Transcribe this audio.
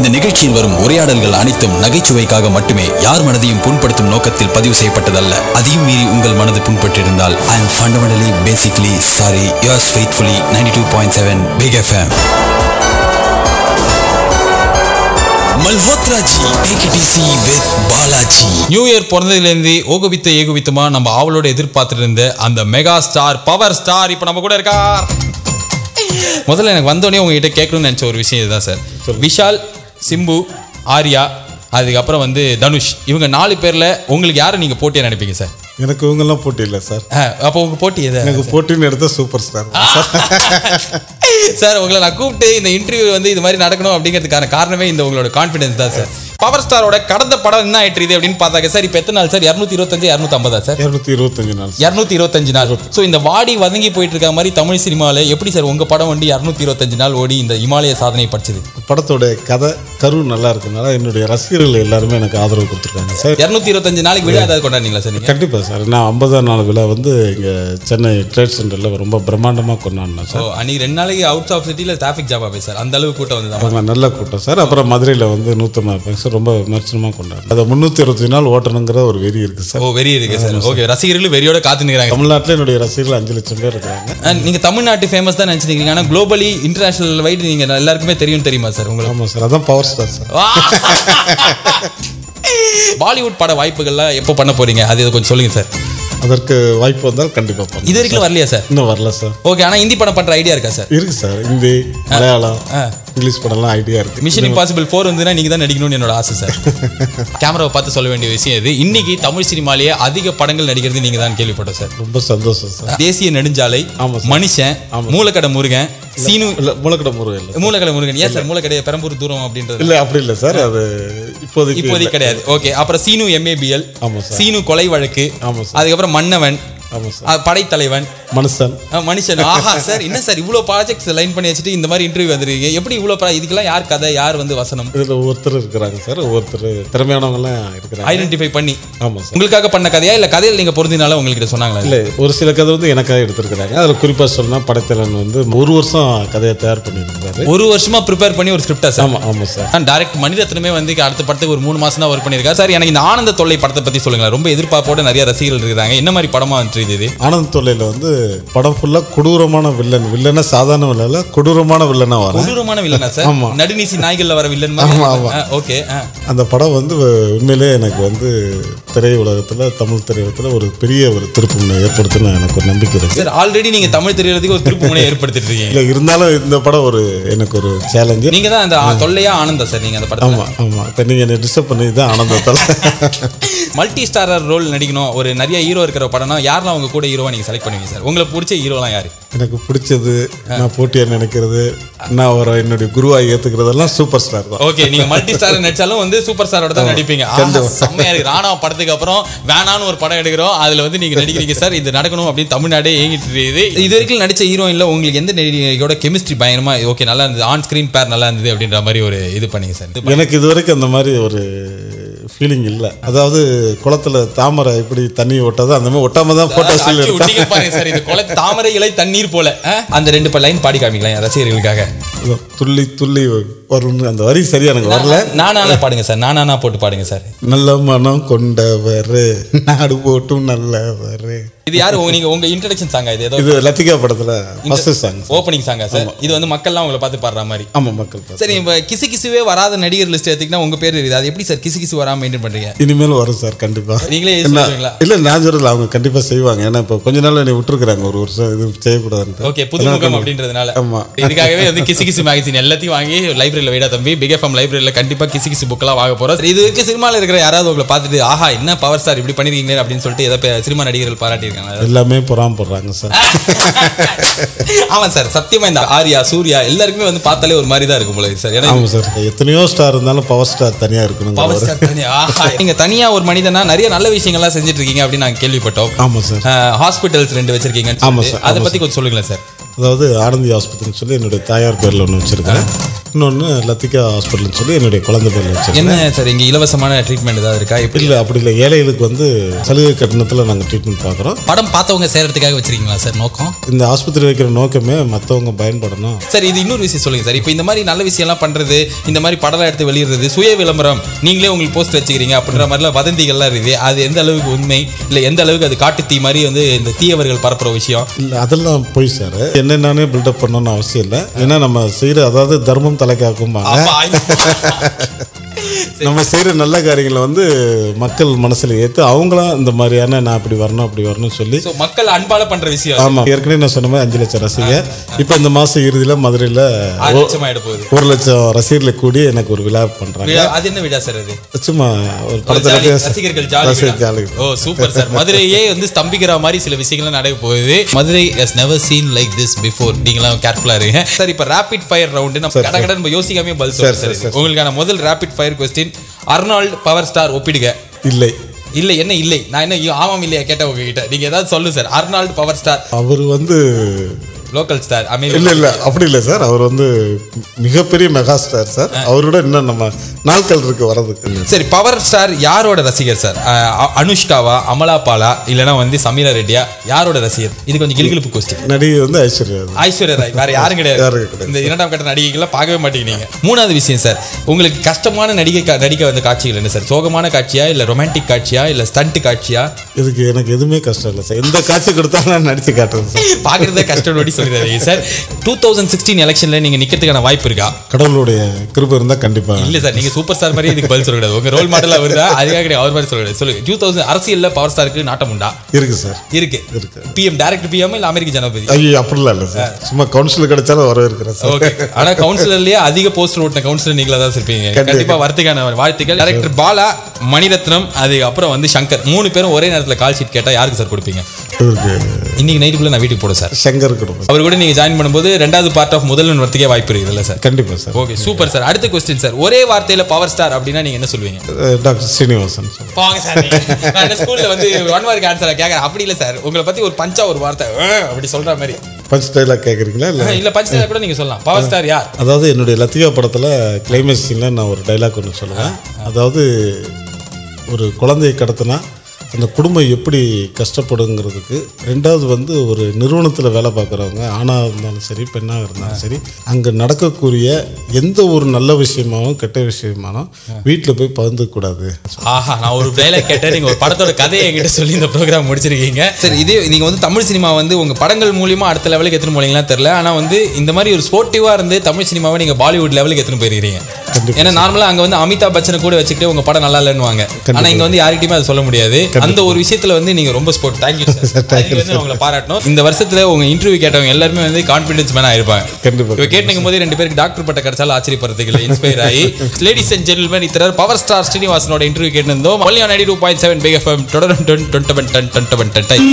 இந்த நிகழ்ச்சியில் வரும் உரையாடல்கள் அனைத்தும் நகைச்சுவைக்காக மட்டுமே யார் மனதையும் புண்படுத்தும் நோக்கத்தில் பதிவு செய்யப்பட்டதல்ல. அதையும் மீறி உங்கள் மனது புண்பட்டிருந்தால் I am fundamentally basically sorry yours faithfully ninety two point seven big FM it easy with Balaji new year பிறந்ததுலேருந்து ஓகவித்த ஏகவித்தமா நம்ம அவளோட எதிர்பார்த்துட்டு இருந்த அந்த மெகா ஸ்டார் பவர் ஸ்டார் இப்போ நம்ம கூட இருக்கார். முதல்ல எனக்கு வந்தோடனே உங்ககிட்ட கேட்கணும்னு நினச்ச ஒரு விஷயம் இதுதான் சார் விஷால் சிம்பு ஆர்யா அதுக்கப்புறம் வந்து தனுஷ். இவங்க நாலு பேர்ல உங்களுக்கு யாரை நீங்க போட்டியா நினைப்பீங்க சார்? எனக்கு இவங்கெல்லாம் போட்டி இல்லை சார். அப்போ உங்க போட்டி எது? எனக்கு போட்டின்னு எடுத்த சூப்பர் ஸ்டார். சார் உங்களை நான் கூப்பிட்டு இந்த இன்டர்வியூ வந்து இது மாதிரி நடக்கணும் அப்படிங்கிறதுக்கான காரணமே இந்த உங்களோட கான்ஃபிடன்ஸ் தான் சார். பவர் ஸ்டாரோட கடந்த படம் என்ன ஆயிட்டு இது அப்படின்னு பார்த்தாக்க சார் இப்போ எத்தனை நாள் சார்? இரநூத்தி இருபத்தஞ்சு இரநூத்தி ஐம்பதா சார்? இரநூத்தி இருபத்தஞ்சு நாள் இரநூத்தி இருபத்தஞ்சு நாள். ஸோ இந்த வாடி வதங்கி போயிட்டு இருக்க மாதிரி தமிழ் சினிமாவில் எப்படி சார் உங்க படம் வந்து இரநூத்தி இருபத்தஞ்சு நாள் ஓடி இந்த இமாலய சாதனை படிச்சது? படத்தோட கதை கரு நல்லா இருக்கனால என்னுடைய ரசிகர்கள் எல்லாருமே எனக்கு ஆதரவு கொடுத்துருக்காங்க சார். இரநூத்தி இருபத்தஞ்சு நாளைக்கு விழா ஏதாவது கொண்டாடுங்களா சார் கண்டிப்பாக சார். நான் ஐம்பதாம் நாள் விழா வந்து இங்கே சென்னை ட்ரேட் சென்டரில் ரொம்ப பிரம்மாண்டமாக கொண்டாடினேன் சார். அன்னைக்கு ரெண்டு நாளைக்கு அவுட் ஆஃப் சிட்டியில் டிராஃபிக் ஜாப் சார்? அந்த அளவுக்கு கூட்டம் வந்து நல்ல கூட்டம் சார். அப்புறம் மதுரையில் வந்து நூற்றம்பது இருப்பாங்க ரொம்ப விமர்சனமாக கொண்டாடுறேன் அதை முந்நூற்றி இருபத்தி நாள் ஓட்டணுங்கிற ஒரு வெறி இருக்குது சார். ஓ வெறி இருக்கு சார். ஓகே ரசிகர்கள் வெறியோட காத்து நிற்கிறாங்க தமிழ்நாட்டில் என்னுடைய ரசிகர்கள் அஞ்சு லட்சம் பேர் இருக்கிறாங்க. நீங்க தமிழ்நாட்டு ஃபேமஸ் தான் நினைச்சிருக்கீங்க. ஆனா குளோபலி இன்டர்நேஷனல் வைடு நீங்க எல்லாருக்குமே தெரியும் தெரியுமா சார் உங்களுக்கு? ஆமாம் சார் அதான் பவர் ஸ்டார் சார். பாலிவுட் பட வாய்ப்புகள்லாம் எப்போ பண்ண போறீங்க? அது கொஞ்சம் சொல்லுங்க சார். அதற்கு வாய்ப்பு வந்தால் கண்டிப்பாக இது வரைக்கும் வரலையா சார்? இன்னும் வரல சார். ஓகே ஆனா ஹிந்தி படம் பண்ற ஐடியா இருக்கா சார்? இருக்கு சார். ஹிந்தி மலையாளம். இங்கிலீஷ் படம்லாம் ஐடியா இருக்கு. மிஷன் இம்பாசிபிள் ஃபோர் வந்துன்னா நீங்க தான் நடிக்கணும்னு என்னோட ஆசை சார். கேமராவை பார்த்து சொல்ல வேண்டிய விஷயம் இது. இன்னைக்கு தமிழ் சினிமாலேயே அதிக படங்கள் நடிக்கிறது நீங்க தான் கேள்விப்பட்டோம் சார். ரொம்ப சந்தோஷம் சார். தேசிய நெடுஞ்சாலை. மனுஷன் மூலக்கடை முருகன் சீனு இல்ல மூலக்கடை முருகன் இல்லை மூலக்கடை முருகன். ஏன் சார் மூலக்கடையை பெரம்பூர் தூரம் அப்படின்றது? இல்லை அப்படி இல்லை சார். அது இப்போதைக்கு இப்போதைக்கு. கிடையாது. ஓகே அப்புறம் சீனு எம்ஏபிஎல். சீனு கொலை வழக்கு. அதுக்கப்புறம் மன்னவன் படைத்தலைவன் மனுஷன். மனுஷன். ஆஹா சார் என்ன சார் இவ்வளோ ப்ராஜெக்ட்ஸ் லைன் பண்ணி வச்சுட்டு இந்த மாதிரி இன்டர்வியூ வந்துருக்கீங்க? எப்படி இவ்வளோ இதுக்கெல்லாம் யார் கதை யார் வந்து வசனம்? இதில் ஒவ்வொருத்தர் இருக்கிறாங்க சார் ஒவ்வொருத்தர் திறமையானவங்கலாம் இருக்கிறாங்க. ஐடென்டிஃபை பண்ணி. ஆமாம் சார். உங்களுக்காக பண்ண கதையா இல்ல கதையில் நீங்க பொருந்தினால உங்ககிட்ட சொன்னாங்களா? இல்லை ஒரு சில கதை வந்து எனக்காக எடுத்திருக்கிறாங்க. அதில் குறிப்பாக சொன்னால் படைத்தலன் வந்து ஒரு வருஷம் கதையை தயார் பண்ணியிருந்தாரு. ஒரு வருஷமா ப்ரிப்பேர் பண்ணி ஒரு ஸ்கிரிப்டா சார்? ஆமாம் ஆமாம் சார். டைரக்ட் மணிரத்னமே வந்து அடுத்த படத்துக்கு ஒரு மூணு மாசம் தான் ஒர்க் பண்ணியிருக்காரு. சார் எனக்கு இந்த ஆனந்த தொல்லை படத்தை பத்தி சொல்லுங்களேன். ரொம்ப எதிர்பார்ப்போட நிறைய ரசிகர்கள் இருக்காங்க என்ன மாதிரி படமா வந்துட்டு இது? ஆனந்த் தொல்லையில் வந்து படம் ஃபுல்லாக கொடூரமான வில்லன் வில்லனா சாதாரண வில்லன்ல கொடூரமான வில்லனாக வரும் கொடூரமான வில்லனா சார்? ஆமா. நடுநீசி நாய்கள்ல வர வில்லன் ஆமா, ஆமா. ஓகே அந்த படம் வந்து உண்மையிலே எனக்கு வந்து திரையுலகத்தில் தமிழ் திரையுலகத்தில் ஒரு பெரிய ஒரு திருப்பம் ஏற்படுத்துன்னு எனக்கு ஒரு நம்பிக்கை இருக்கு. சார் ஆல்ரெடி நீங்க தமிழ் தெரியறதுக்கு ஒரு திருப்பு முனை ஏற்படுத்திட்டு இருக்கீங்க இல்லை இருந்தாலும் இந்த படம் ஒரு எனக்கு ஒரு சேலஞ்சு நீங்க தான் அந்த ஆ- தொல்லையா ஆனந்தா சார் நீங்க அந்த படத்துல? ஆமாம் ஆமாம் நீங்கள் என்னை டிஸ்டர்ப் பண்ணி தான் ஆனந்தத்தால். மல்டி ஸ்டாரர் ரோல் நடிக்கணும். ஒரு நிறைய ஹீரோ இருக்கிற படம்னா யாரெல்லாம் உங்க கூட ஹீரோவா நீங்க செலக்ட் பண்ணுவீங்க சார்? உங்களுக்கு பிடிச்ச ஹீரோலாம் யாரு? எனக்கு பிடிச்சது நான் போட்டியாக நினைக்கிறது நான் ஒரு என்னுடைய குருவாக ஏற்றுக்கிறதெல்லாம் சூப்பர் ஸ்டார் தான். ஓகே நீங்க மல்டி ஸ்டார் நடிச்சாலும் வந்து சூப்பர் ஸ்டாரோட தான் நடிப்பீங்க. செம்மையா இருக்கு. ராணா படத்துக்கு அப்புறம் வேணான்னு ஒரு படம் எடுக்கிறோம். அதுல வந்து நீங்க நடிக்கிறீங்க சார் இது நடக்கணும் அப்படின்னு தமிழ்நாடே ஏங்கிட்டு இருக்குது. இது வரைக்கும் நடிச்ச ஹீரோயின்ல உங்களுக்கு எந்த நடிகையோட கெமிஸ்ட்ரி பயங்கரமா ஓகே நல்லா இருந்தது. ஆன் ஸ்கிரீன் பேர் நல்லா இருந்தது அப்படின்ற மாதிரி ஒரு இது பண்ணீங்க சார். எனக்கு இது வரைக்கும் அந்த மாதிரி ஒரு ஃபீலிங் இல்லை. அதாவது குளத்துல தாமரை எப்படி தண்ணி ஒட்டாதோ? அந்த மாதிரி ஒட்டாம தான் ஃபோட்டோ ஸ்டில் அச்சு எடுத்தேன் விட்டீங்க பாருங்க சார். இது கொலை தாமரை இலை தண்ணீர் போல? அந்த ரெண்டு லைன் பாடி காமிக்கலாம் ரசிகர்களுக்காக. துள்ளி துள்ளி. வரும்னு அந்த வரி சரியா எனக்கு வரல. நானானா பாடுங்க சார். நானானா போட்டு பாடுங்க சார். நல்ல மனம் கொண்டவர் நாடு போட்டும் நல்லவர். இது யாரு? நீங்க உங்க இன்ட்ரடக்ஷன் சாங்கா இது? ஏதோ இது லத்திகா படத்துல ஃபர்ஸ்ட் சாங் ஓப்பனிங் சாங்கா சார்? இது வந்து மக்கள்லாம் உங்களை பார்த்து பாடுற மாதிரி. ஆமா மக்கள். சரி இப்போ கிசு கிசுவே வராத நடிகர் லிஸ்ட் எடுத்தீங்கன்னா உங்க பேர் இருக்குது அது எப்படி சார் கிசு கிசு வராம மெயின்டைன் பண்றீங்க? இனிமேல் வரும் சார் கண்டிப்பா. நீங்களே சொல்லுவீங்களா இல்ல நான் சொல்றல அவங்க கண்டிப்பா செய்வாங்க. ஏன்னா இப்போ கொஞ்ச நாள் என்னை விட்டுருக்காங்க ஒரு வருஷம் இது செய்யக்கூடாதுன்ட்டு. ஓகே புதுமுகம் அப்படின்றதுனால. ஆமா. இதுக்காகவே வந்து கிசு கிசு மேகசின் எல்லாத்தையும் வாங்கி லைப்ரரியில் வைடா தம்பி. பிக் எஃப்எம் லைப்ரரியில் கண்டிப்பா கிசு கிசு புக்கெல்லாம் வாங்க போறோம். இது வரைக்கும் சினிமாவில் இருக்கிற யாராவது உங்களை பார்த்துட்டு ஆஹா என்ன பவர் ஸ்டார் இப்படி பண்ணிருக்கீங்களே அப்படின்னு சொல்லிட்டு ஏதோ பே- சினிமா நடிகர்கள் பாராட்டியிருக்காங்க. எல்லாமே பொறாமப்படுறாங்க சார். ஆமா சார் சத்தியமா இந்த ஆர்யா சூர்யா எல்லாருக்குமே வந்து பார்த்தாலே ஒரு மாதிரி தான் இருக்கும் போல சார். ஏன்னா சார் எத்தனையோ ஸ்டார் இருந்தாலும் பவர் ஸ்டார் தனியா இருக்கணுங்க பவர் ஸ்டார் தனியா ஆஹா. நீங்க தனியா ஒரு மனிதனா நிறைய நல்ல விஷயங்கள்லாம் செஞ்சுட்டு இருக்கீங்க அப்படின்னு நாங்க கேள்விப்பட்டோம். ஆமா சார். ஹாஸ்பிட்டல்ஸ் ரெண்டு வச்சிருக்கீங்க ஆமா சார், அதை பத்தி கொஞ்சம் சொல்லுங்களேன் சார். அதாவது ஆனந்தி ஆஸ்பத்திரின்னு சொல்லி என்னுடைய தாயார் பேரில் ஒன்று வச்சுருக்கிறேன் இன்னொன்று லத்திகா ஹாஸ்பிட்டல்னு சொல்லி என்னுடைய குழந்தை பேரில் வச்சுருக்கேன். என்ன சார் இங்க இலவசமான ட்ரீட்மெண்ட் ஏதாவது இருக்கா? எப்படி? இல்லை அப்படி இல்லை. ஏழைகளுக்கு வந்து சலுகை கட்டணத்தில் நாங்கள் ட்ரீட்மெண்ட் பார்க்குறோம் படம் பார்த்தவங்க சேர்றதுக்காக வச்சிருக்கீங்களா சார் நோக்கம்? இந்த ஆஸ்பத்திரி வைக்கிற நோக்கமே மற்றவங்க பயன்படணும். சார் இது இன்னொரு விஷயம் சொல்லுங்க சார். இப்போ இந்த மாதிரி நல்ல விஷயம்லாம் பண்றது இந்த மாதிரி படம் எடுத்து வெளியிடுறது சுய விளம்பரம் நீங்களே உங்களுக்கு போஸ்ட் வச்சுக்கிறீங்க அப்படின்ற மாதிரிலாம் வதந்திகள்லாம் இருக்குது. அது எந்த அளவுக்கு உண்மை? இல்லை எந்த அளவுக்கு அது காட்டு தீ மாதிரி வந்து இந்த தீயவர்கள் பரப்புற விஷயம்? இல்லை அதெல்லாம் போய் சார் என்ன நானே பில்டப் பண்ணணும்னு அவசியம் இல்லை. ஏன்னா நம்ம செய்கிற அதாவது தர்மம் talaga gumana. Aba, நம்ம செய்கிற நல்ல காரியங்களை வந்து மக்கள் மனசில் ஏற்று அவங்களாம் இந்த மாதிரியான நான் அப்படி வரணும் அப்படி வரணும்னு சொல்லி மக்கள் அன்பால பண்ற விஷயம் ஆமாம் ஏற்கனவே நான் சொன்ன மாதிரி அஞ்சு லட்சம் ரசிகர். இப்போ இந்த மாதம் இறுதியில் மதுரையில் ஒரு லட்சம் ரசிகர்களை கூடி எனக்கு ஒரு விழா பண்ணுறாங்க அது என்ன விழா சார் அது? சும்மா ஒரு படத்தில் ரசிகர்கள் ஜாலி ஓ சூப்பர் சார். மதுரையே வந்து ஸ்தம்பிக்கிற மாதிரி சில விஷயங்கள் நடக்க போகுது. Madurai has never seen like this before நீங்களாம் கேர்ஃபுல்லா இருங்க. சார் இப்போ ரேபிட் ஃபயர் ரவுண்டு நம்ம கட நம்ம யோசிக்காம சொல்றோம் சார். உங்களுக்கான முதல் rapid fire question Arnold power star ஒப்பிடுங்க இல்லை. இல்லை என்ன இல்லை? நான் என்ன ஆமாம் இல்லையா கேட்டேன் உங்ககிட்ட நீங்க ஏதாவது சொல்லு சார். அர்னால்ட் பவர் ஸ்டார் அவர் வந்து லோக்கல் ஸ்டார் இல்லை அமெரிக்கா இல்லை அப்படி இல்லை சார் அவர் வந்து மிகப்பெரிய மெகா ஸ்டார் சார் அவரோட இன்னும் நம்ம நாட்கள் இருக்கு வரதுக்கு சரி பவர் ஸ்டார் யாரோட ரசிகர் சார் அனுஷ்காவா அமலா பாலா இல்லைன்னா வந்து சமீரா ரெட்டியா யாரோட ரசிகர்? இது கொஞ்சம் கிளுகிழுப்பு கொஸ்டின் நடிகை வந்து ஐஸ்வர்யா. ஐஸ்வர்யா ராய் வேற யாரும் கிடையாது. இந்த இரண்டாம் கட்ட நடிகைகள்லாம் பார்க்கவே மாட்டேங்கிறீங்க மூணாவது விஷயம் சார் உங்களுக்கு கஷ்டமான நடிகை நடிக்க வந்த காட்சிகள் என்ன சார் சோகமான காட்சியா இல்ல ரொமான்டிக் காட்சியா இல்ல ஸ்டண்ட் காட்சியா? இதுக்கு எனக்கு எதுவுமே கஷ்டம் இல்லை சார் எந்த காட்சி கொடுத்தாலும் நான் நடிச்சு காட்டுறேன் சார் பாக்குறத கஷ்டம் நோடி சொல்லிடுறீங்க சார் டூ தௌசண்ட் சிக்ஸ்டீன் எலெக்ஷன்ல நீங்க நிக்கிறதுக்கான வாய்ப்பு இருக்கா? கடவுளுடைய கிருபை இருந்தால் கண்டிப்பாக இல்ல சார் நீங்க சூப்பர் ஸ்டார் மாதிரி இதுக்கு பதில் சொல்லக்கூடாது உங்க ரோல் மாடல் அவர் தான் அதுக்காக கிடையாது அவர் மாதிரி சொல்லக்கூடாது சொல்லுங்க டூ தௌசண்ட் அரசியல்ல பவர் ஸ்டாருக்கு நாட்டம் உண்டா? இருக்கு சார் இருக்கு. இருக்கு. பிஎம் டைரக்ட் பிஎம் இல்ல அமெரிக்க ஜனாதிபதி ஐயோ அப்படிலாம் இல்லை சார் சும்மா கவுன்சில் கிடைச்சாலும் வரவேற்கிறேன் சார் ஓகே ஆனா கவுன்சிலர்லயே அதிக போஸ்டர் ஓட்டின கவுன்சிலர் நீங்களா தான் இருப்பீங்க. கண்டிப்பா. கண்டிப்பா வரத்துக்கான வாழ்த்துக்கள். டைரக்டர் பாலா மணிரத்னம் அதுக்கு அப்புறம் வந்து சங்கர். மூணு பேரும் ஒரே நேரத்துல கால் ஷீட் கேட்டா யாருக்கு சார் கொடுப்பீங்க? இவருக்கு இன்னைக்கு நைட்டுக்குள்ள நான் வீட்டுக்கு போடுறேன் சார் சங்கர் கொடுப்பேன் அவர் கூட நீங்க ஜாயின் பண்ணும்போது ரெண்டாவது பார்ட் ஆஃப் முதல்வன் வரத்துக்கே வாய்ப்பு இருக்குதுல்ல சார் கண்டிப்பாக சார் ஓகே சூப்பர் சார் அடுத்த கொஸ்டின் சார் ஒரே வார்த்தையில பவர் ஸ்டார் அப்படின்னா நீங்க என்ன சொல்லுவீங்க? அஹ் டாக்டர் ஸ்ரீனிவாசன் சார் போங்க சார். நான் ஸ்கூல்ல வந்து ஒன் மார்க் ஆன்சரா கேட்கறேன் அப்படி இல்ல சார் உங்களை பத்தி ஒரு பஞ்சா ஒரு வார்த்தை அப்படி சொல்ற மாதிரி. பஞ்ச் டைலாக் கேட்குறீங்களா இல்லை? இல்ல பஞ்சா கூட நீங்க சொல்லலாம். பவர் ஸ்டார் யார்? அதாவது என்னுடைய லத்திகா படத்தில் கிளைமேக்ஸ் சீனில் நான் ஒரு டைலாக் ஒன்று சொல்லுவேன். அதாவது ஒரு குழந்தையை கடத்தினா அந்த குடும்பம் எப்படி கஷ்டப்படுங்கிறதுக்கு ரெண்டாவது வந்து ஒரு நிறுவனத்தில் வேலை பார்க்குறவங்க ஆணாக இருந்தாலும் சரி பெண்ணாக இருந்தாலும் சரி அங்கே நடக்கக்கூடிய எந்த ஒரு நல்ல விஷயமாவும் கெட்ட விஷயமானோ வீட்டில் போய் பகிர்ந்துக்கூடாது ஆஹா நான் ஒரு டைலாக் கேட்டேன் நீங்க ஒரு படத்தோட கதையை என்கிட்ட சொல்லி இந்த ப்ரோக்ராம் முடிச்சிருக்கீங்க. சரி இதே நீங்க வந்து தமிழ் சினிமா வந்து உங்க படங்கள் மூலியமா அடுத்த லெவலுக்கு எடுத்துன்னு போனீங்களா தெரியல. ஆனா வந்து இந்த மாதிரி ஒரு ஸ்போர்ட்டிவா இருந்து தமிழ் சினிமாவை நீங்க பாலிவுட் லெவலுக்கு எடுத்துன்னு போயிருக்கீங்க ஏன்னா நார்மலா அங்க வந்து அமிதாப் பச்சனை கூட வச்சுக்கிட்டு உங்க படம் நல்லா இல்லைன்னுவாங்க ஆனா இங்க வந்து யார்கிட்டயுமே அதை சொல்ல முடியாது அந்த ஒரு விஷயத்துல வந்து நீங்க ரொம்ப ஸ்போர்ட் தேங்க்யூ சார் உங்களை பாராட்டணும் இந்த வருஷத்துல உங்க இன்டர்வியூ கேட்டவங்க எல்லாருமே வந்து கான்பிடன்ஸ் மேனா இருப்பாங்க கண்டிப்பா. கேட்டுக்கும் போது ரெண்டு பேருக்கு டாக்டர் பட்ட கிடைச்சாலும் ஆச்சரியப்படுறதுக்கு இல்லை இன்ஸ்பயர் ஆகி லேடிஸ் அண்ட் ஜென்டில்மேன் இத்தனை பவர் ஸ்டார் ஸ்ரீனிவாசனோட இன்டர்வியூ கேட்டிருந்தோம் only on two point seven big FM தொடரும் டன் டன் டன் டன் டன் டன் டன் டன்